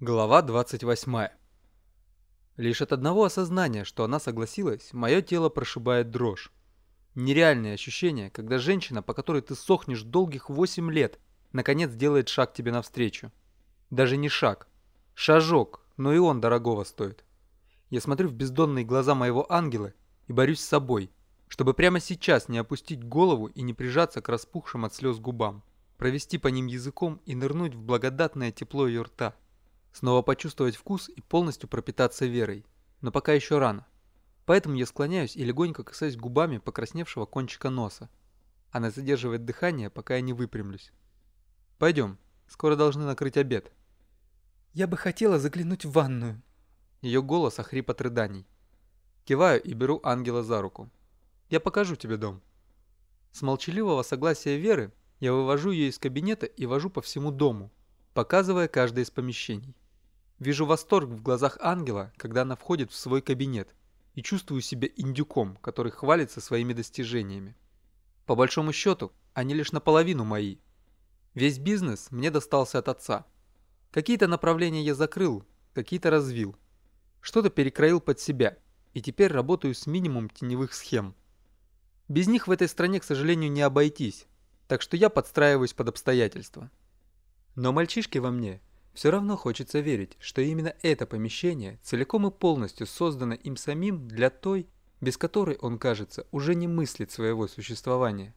Глава 28. Лишь от одного осознания, что она согласилась, мое тело прошибает дрожь. Нереальное ощущение, когда женщина, по которой ты сохнешь долгих 8 лет, наконец делает шаг тебе навстречу. Даже не шаг. Шажок, но и он дорогого стоит. Я смотрю в бездонные глаза моего ангела и борюсь с собой, чтобы прямо сейчас не опустить голову и не прижаться к распухшим от слез губам, провести по ним языком и нырнуть в благодатное тепло ее рта. Снова почувствовать вкус и полностью пропитаться верой. Но пока еще рано. Поэтому я склоняюсь и легонько касаюсь губами покрасневшего кончика носа. Она задерживает дыхание, пока я не выпрямлюсь. «Пойдем, скоро должны накрыть обед». «Я бы хотела заглянуть в ванную». Ее голос охрип от рыданий. Киваю и беру ангела за руку. «Я покажу тебе дом». С молчаливого согласия Веры я вывожу ее из кабинета и вожу по всему дому, показывая каждое из помещений. Вижу восторг в глазах ангела, когда она входит в свой кабинет, и чувствую себя индюком, который хвалится своими достижениями. По большому счету, они лишь наполовину мои. Весь бизнес мне достался от отца. Какие-то направления я закрыл, какие-то развил. Что-то перекроил под себя, и теперь работаю с минимум теневых схем. Без них в этой стране, к сожалению, не обойтись, так что я подстраиваюсь под обстоятельства. Но мальчишке во мне все равно хочется верить, что именно это помещение целиком и полностью создано им самим для той, без которой он, кажется, уже не мыслит своего существования.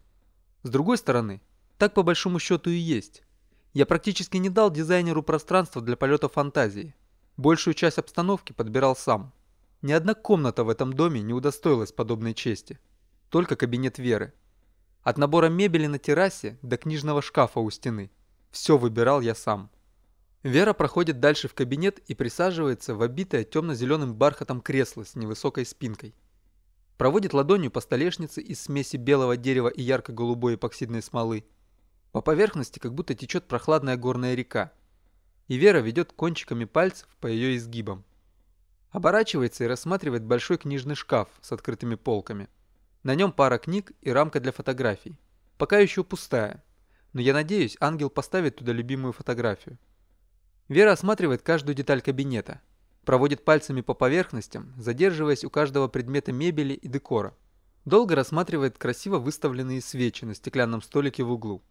С другой стороны, так по большому счету и есть. Я практически не дал дизайнеру пространства для полета фантазии. Большую часть обстановки подбирал сам. Ни одна комната в этом доме не удостоилась подобной чести. Только кабинет Веры. От набора мебели на террасе до книжного шкафа у стены – все выбирал я сам. Вера проходит дальше в кабинет и присаживается в обитое темно-зеленым бархатом кресло с невысокой спинкой. Проводит ладонью по столешнице из смеси белого дерева и ярко-голубой эпоксидной смолы. По поверхности как будто течет прохладная горная река. И Вера ведет кончиками пальцев по ее изгибам. Оборачивается и рассматривает большой книжный шкаф с открытыми полками. На нем пара книг и рамка для фотографий. Пока еще пустая, но я надеюсь, ангел поставит туда любимую фотографию. Вера осматривает каждую деталь кабинета, проводит пальцами по поверхностям, задерживаясь у каждого предмета мебели и декора. Долго рассматривает красиво выставленные свечи на стеклянном столике в углу.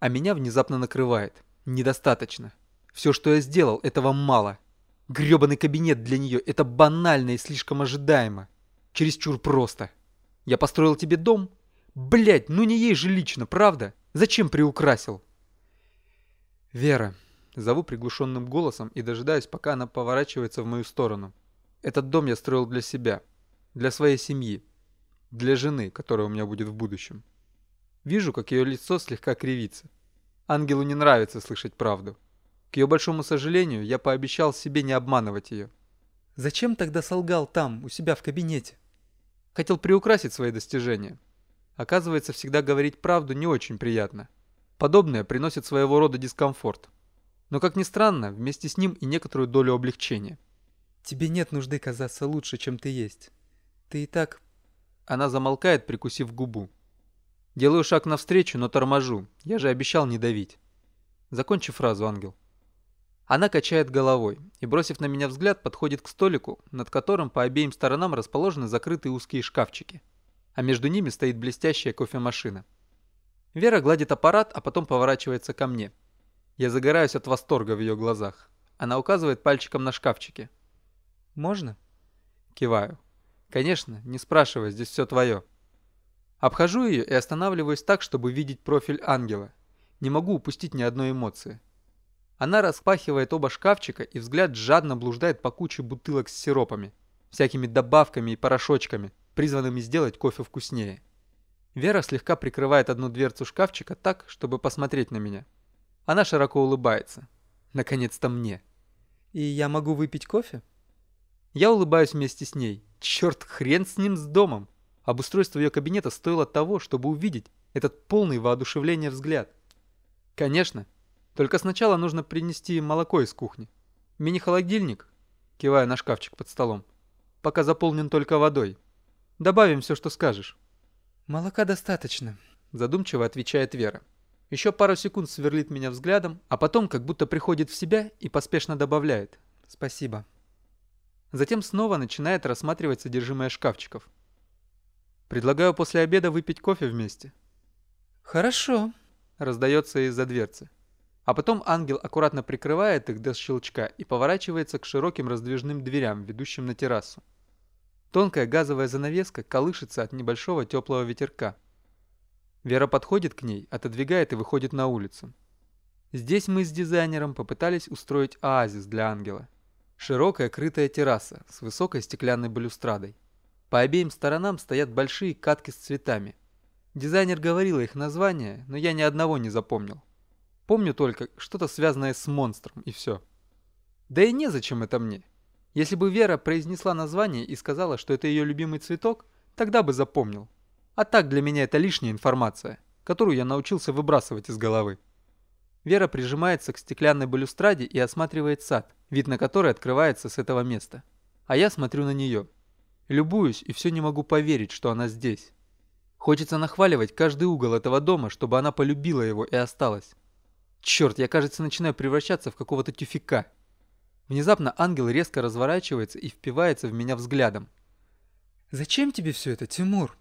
А меня внезапно накрывает. Недостаточно. Все, что я сделал, этого мало. Гребаный кабинет для нее – это банально и слишком ожидаемо. Чересчур просто. Я построил тебе дом? Блять, ну не ей же лично, правда? Зачем приукрасил? Вера. Зову приглушенным голосом и дожидаюсь, пока она поворачивается в мою сторону. Этот дом я строил для себя. Для своей семьи. Для жены, которая у меня будет в будущем. Вижу, как ее лицо слегка кривится. Ангелу не нравится слышать правду. К ее большому сожалению, я пообещал себе не обманывать ее. Зачем тогда солгал там, у себя в кабинете? Хотел приукрасить свои достижения. Оказывается, всегда говорить правду не очень приятно. Подобное приносит своего рода дискомфорт. Но, как ни странно, вместе с ним и некоторую долю облегчения. «Тебе нет нужды казаться лучше, чем ты есть. Ты и так...» Она замолкает, прикусив губу. Делаю шаг навстречу, но торможу. Я же обещал не давить. Закончи фразу, ангел. Она качает головой и, бросив на меня взгляд, подходит к столику, над которым по обеим сторонам расположены закрытые узкие шкафчики а между ними стоит блестящая кофемашина. Вера гладит аппарат, а потом поворачивается ко мне. Я загораюсь от восторга в ее глазах. Она указывает пальчиком на шкафчике. «Можно?» Киваю. «Конечно, не спрашивай, здесь все твое». Обхожу ее и останавливаюсь так, чтобы видеть профиль ангела. Не могу упустить ни одной эмоции. Она распахивает оба шкафчика, и взгляд жадно блуждает по куче бутылок с сиропами, всякими добавками и порошочками – призванными сделать кофе вкуснее. Вера слегка прикрывает одну дверцу шкафчика так, чтобы посмотреть на меня. Она широко улыбается. Наконец-то мне. «И я могу выпить кофе?» Я улыбаюсь вместе с ней. Черт, хрен с ним с домом. Обустройство ее кабинета стоило того, чтобы увидеть этот полный воодушевления взгляд. Конечно. Только сначала нужно принести молоко из кухни. Мини-холодильник, кивая на шкафчик под столом, пока заполнен только водой. Добавим все, что скажешь». «Молока достаточно», – задумчиво отвечает Вера. Еще пару секунд сверлит меня взглядом, а потом как будто приходит в себя и поспешно добавляет. Спасибо. Затем снова начинает рассматривать содержимое шкафчиков. Предлагаю после обеда выпить кофе вместе. Хорошо. Раздается из-за дверцы. А потом ангел аккуратно прикрывает их до щелчка и поворачивается к широким раздвижным дверям, ведущим на террасу. Тонкая газовая занавеска колышется от небольшого теплого ветерка. Вера подходит к ней, отодвигает и выходит на улицу. Здесь мы с дизайнером попытались устроить оазис для ангела. Широкая крытая терраса с высокой стеклянной балюстрадой. По обеим сторонам стоят большие катки с цветами. Дизайнер говорил их название, но я ни одного не запомнил. Помню только что-то связанное с монстром и все. Да и незачем это мне. Если бы Вера произнесла название и сказала, что это ее любимый цветок, тогда бы запомнил. А так для меня это лишняя информация, которую я научился выбрасывать из головы. Вера прижимается к стеклянной балюстраде и осматривает сад, вид на который открывается с этого места. А я смотрю на нее. Любуюсь и все не могу поверить, что она здесь. Хочется нахваливать каждый угол этого дома, чтобы она полюбила его и осталась. Черт, я, кажется, начинаю превращаться в какого-то тюфика. Внезапно ангел резко разворачивается и впивается в меня взглядом. «Зачем тебе все это, Тимур?»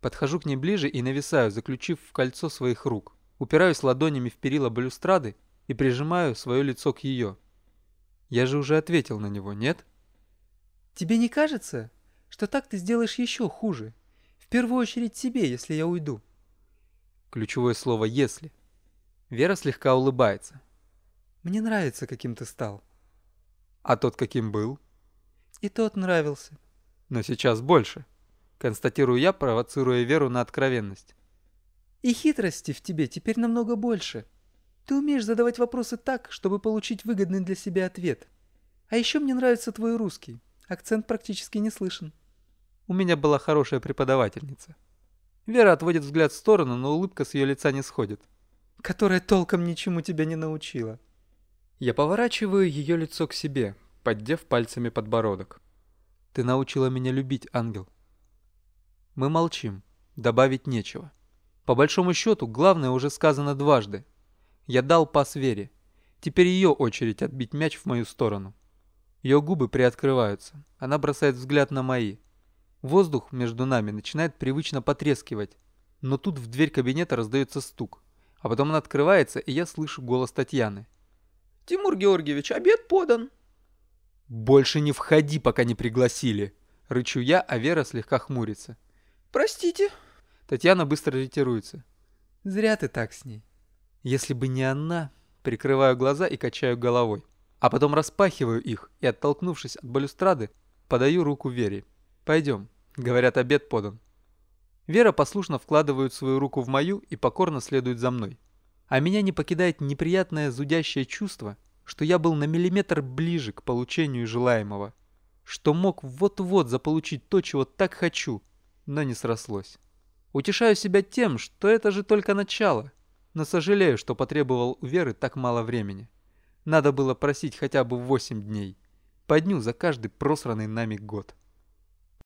Подхожу к ней ближе и нависаю, заключив в кольцо своих рук. Упираюсь ладонями в перила балюстрады и прижимаю свое лицо к ее. Я же уже ответил на него, нет? «Тебе не кажется, что так ты сделаешь еще хуже? В первую очередь себе, если я уйду». Ключевое слово «если». Вера слегка улыбается. «Мне нравится, каким ты стал». «А тот каким был?» «И тот нравился». «Но сейчас больше», констатирую я, провоцируя Веру на откровенность. «И хитрости в тебе теперь намного больше. Ты умеешь задавать вопросы так, чтобы получить выгодный для себя ответ. А еще мне нравится твой русский. Акцент практически не слышен». У меня была хорошая преподавательница. Вера отводит взгляд в сторону, но улыбка с ее лица не сходит которая толком ничему тебя не научила. Я поворачиваю ее лицо к себе, поддев пальцами подбородок. Ты научила меня любить, ангел. Мы молчим. Добавить нечего. По большому счету, главное уже сказано дважды. Я дал пас Вере. Теперь ее очередь отбить мяч в мою сторону. Ее губы приоткрываются. Она бросает взгляд на мои. Воздух между нами начинает привычно потрескивать. Но тут в дверь кабинета раздается стук. А потом она открывается, и я слышу голос Татьяны. «Тимур Георгиевич, обед подан». «Больше не входи, пока не пригласили!» Рычу я, а Вера слегка хмурится. «Простите». Татьяна быстро ретируется. «Зря ты так с ней». Если бы не она, прикрываю глаза и качаю головой. А потом распахиваю их и, оттолкнувшись от балюстрады, подаю руку Вере. «Пойдем». Говорят, обед подан. Вера послушно вкладывает свою руку в мою и покорно следует за мной. А меня не покидает неприятное зудящее чувство, что я был на миллиметр ближе к получению желаемого. Что мог вот-вот заполучить то, чего так хочу, но не срослось. Утешаю себя тем, что это же только начало, но сожалею, что потребовал у Веры так мало времени. Надо было просить хотя бы 8 дней. По дню за каждый просранный нами год.